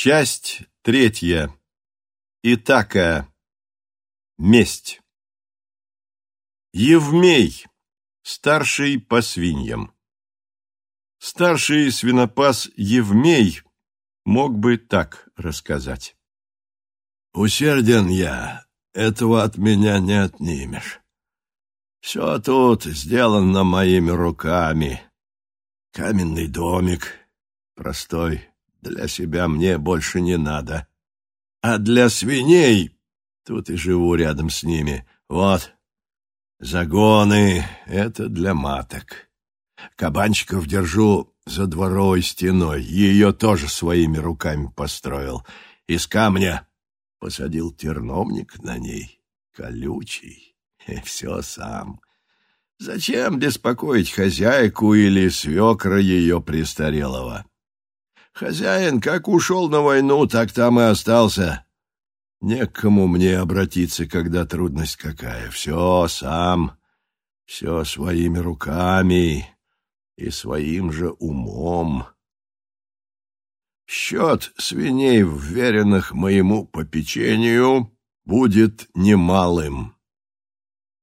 Часть третья. Итака. Месть. Евмей, старший по свиньям. Старший свинопас Евмей мог бы так рассказать. «Усерден я, этого от меня не отнимешь. Все тут сделано моими руками. Каменный домик, простой, для себя мне больше не надо. А для свиней тут и живу рядом с ними. Вот, загоны — это для маток. Кабанчиков держу за дворовой стеной, ее тоже своими руками построил. Из камня посадил терновник на ней, колючий, и все сам. Зачем беспокоить хозяйку или свекра ее престарелого? Хозяин как ушел на войну, так там и остался. Некому мне обратиться, когда трудность какая. Все сам, все своими руками и своим же умом. Счет свиней, вверенных моему попечению, будет немалым.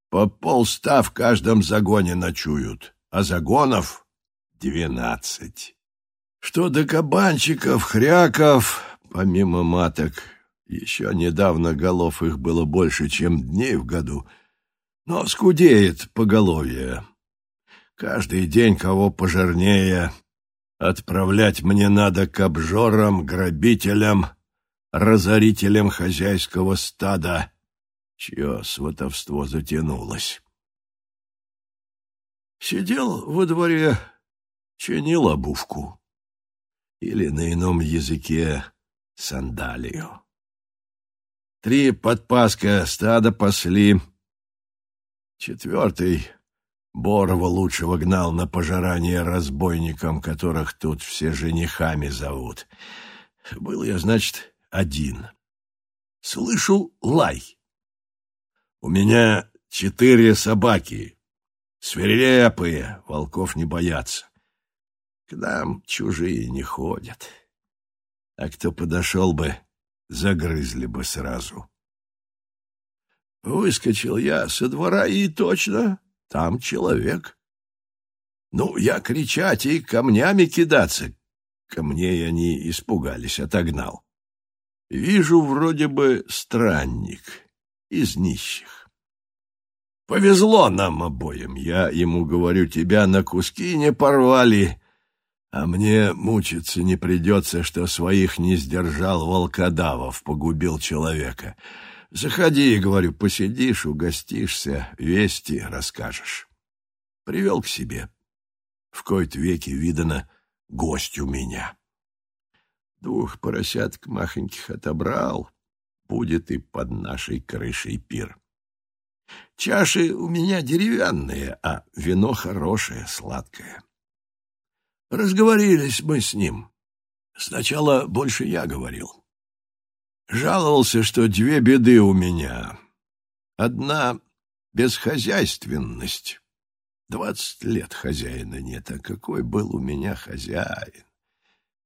По полста в каждом загоне ночуют, а загонов — двенадцать. Что до кабанчиков, хряков, помимо маток, еще недавно голов их было больше, чем дней в году, но скудеет поголовье. Каждый день кого пожирнее отправлять мне надо к обжорам, грабителям, разорителям хозяйского стада, чье сватовство затянулось. Сидел во дворе, чинил обувку или на ином языке сандалию. Три подпаска стада пасли. Четвертый Борова лучшего гнал на пожирание разбойникам, которых тут все женихами зовут. Был я, значит, один. Слышу лай. У меня четыре собаки, свирепые, волков не боятся. К нам чужие не ходят. А кто подошел бы, загрызли бы сразу. Выскочил я со двора, и точно, там человек. Ну, я кричать и камнями кидаться. Ко мне они испугались, отогнал. Вижу вроде бы странник из нищих. Повезло нам обоим. Я ему говорю, тебя на куски не порвали, а мне мучиться не придется, что своих не сдержал волкодавов, погубил человека. Заходи, говорю, посидишь, угостишься, вести расскажешь. Привел к себе. В кои-то веки видано гость у меня. Двух поросяток махоньких отобрал, будет и под нашей крышей пир. Чаши у меня деревянные, а вино хорошее, сладкое. Разговорились мы с ним. Сначала больше я говорил. Жаловался, что две беды у меня. Одна — бесхозяйственность. Двадцать лет хозяина нет, а какой был у меня хозяин.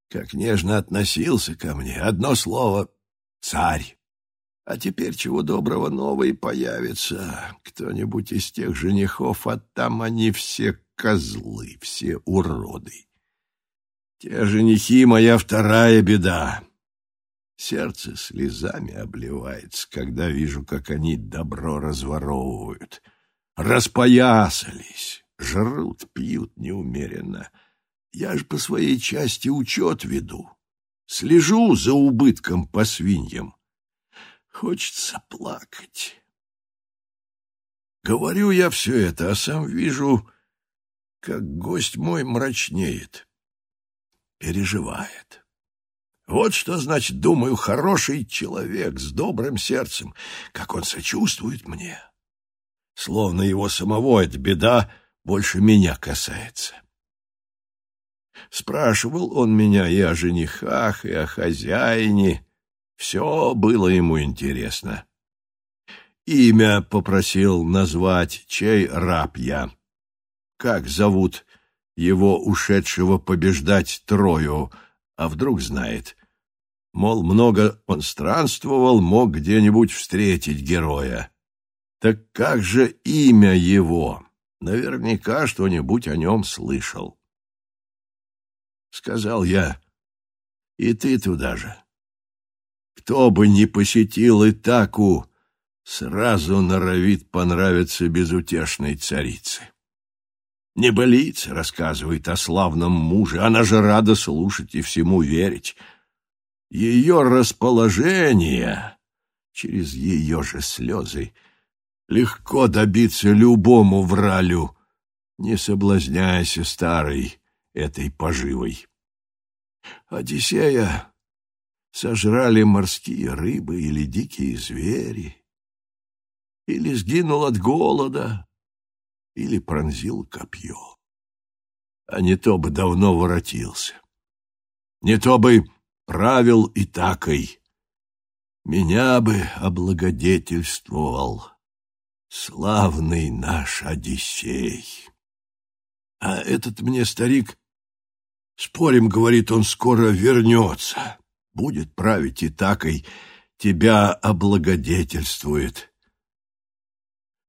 Как нежно относился ко мне. Одно слово — царь. А теперь чего доброго новый появится. Кто-нибудь из тех женихов, а там они все козлы, все уроды. Те женихи — моя вторая беда. Сердце слезами обливается, когда вижу, как они добро разворовывают. Распоясались, жрут, пьют неумеренно. Я ж по своей части учет веду. Слежу за убытком по свиньям. Хочется плакать. Говорю я все это, а сам вижу, как гость мой мрачнеет переживает. Вот что значит, думаю, хороший человек с добрым сердцем, как он сочувствует мне. Словно его самого эта беда больше меня касается. Спрашивал он меня и о женихах, и о хозяине. Все было ему интересно. Имя попросил назвать, чей раб я. Как зовут его ушедшего побеждать Трою, а вдруг знает. Мол, много он странствовал, мог где-нибудь встретить героя. Так как же имя его? Наверняка что-нибудь о нем слышал. Сказал я, и ты туда же. Кто бы ни посетил Итаку, сразу норовит понравиться безутешной царице. Небылица рассказывает о славном муже, она же рада слушать и всему верить. Ее расположение через ее же слезы легко добиться любому вралю. Не соблазняйся, старый, этой поживой. Одиссея сожрали морские рыбы или дикие звери, или сгинул от голода, или пронзил копье. А не то бы давно воротился, не то бы правил и такой, меня бы облагодетельствовал славный наш Одиссей. А этот мне старик, спорим, говорит, он скоро вернется, будет править и такой, тебя облагодетельствует.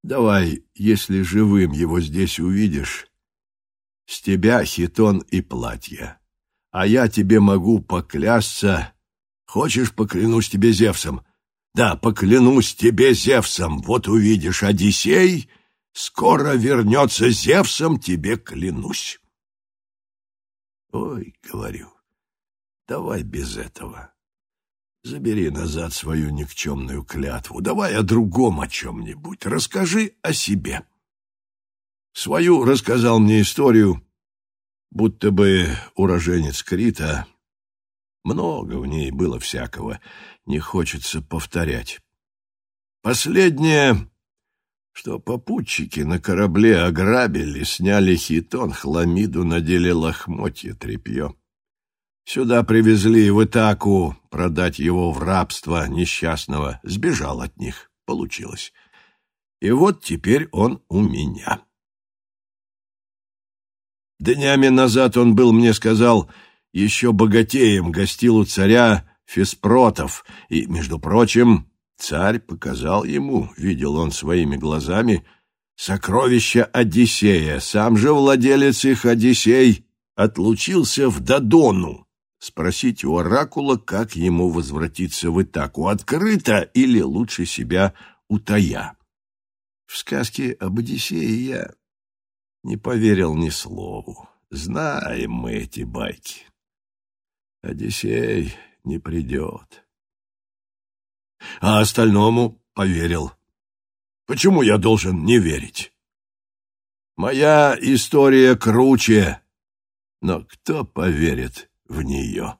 Давай, если живым его здесь увидишь, с тебя хитон и платье. А я тебе могу поклясться. Хочешь, поклянусь тебе Зевсом? Да, поклянусь тебе Зевсом. Вот увидишь, Одиссей скоро вернется Зевсом, тебе клянусь. Ой, говорю, давай без этого. Забери назад свою никчемную клятву. Давай о другом о чем-нибудь. Расскажи о себе. Свою рассказал мне историю, будто бы уроженец Крита. Много в ней было всякого, не хочется повторять. Последнее, что попутчики на корабле ограбили, сняли хитон, хламиду, надели лохмотья, тряпье. Сюда привезли в Итаку продать его в рабство несчастного. Сбежал от них. Получилось. И вот теперь он у меня. Днями назад он был, мне сказал, еще богатеем, гостил у царя Феспротов. И, между прочим, царь показал ему, видел он своими глазами, сокровища Одиссея. Сам же владелец их Одиссей отлучился в Додону спросить у оракула, как ему возвратиться в Итаку, открыто или лучше себя утая. В сказке об Одиссее я не поверил ни слову. Знаем мы эти байки. Одиссей не придет. А остальному поверил. Почему я должен не верить? Моя история круче, но кто поверит в нее.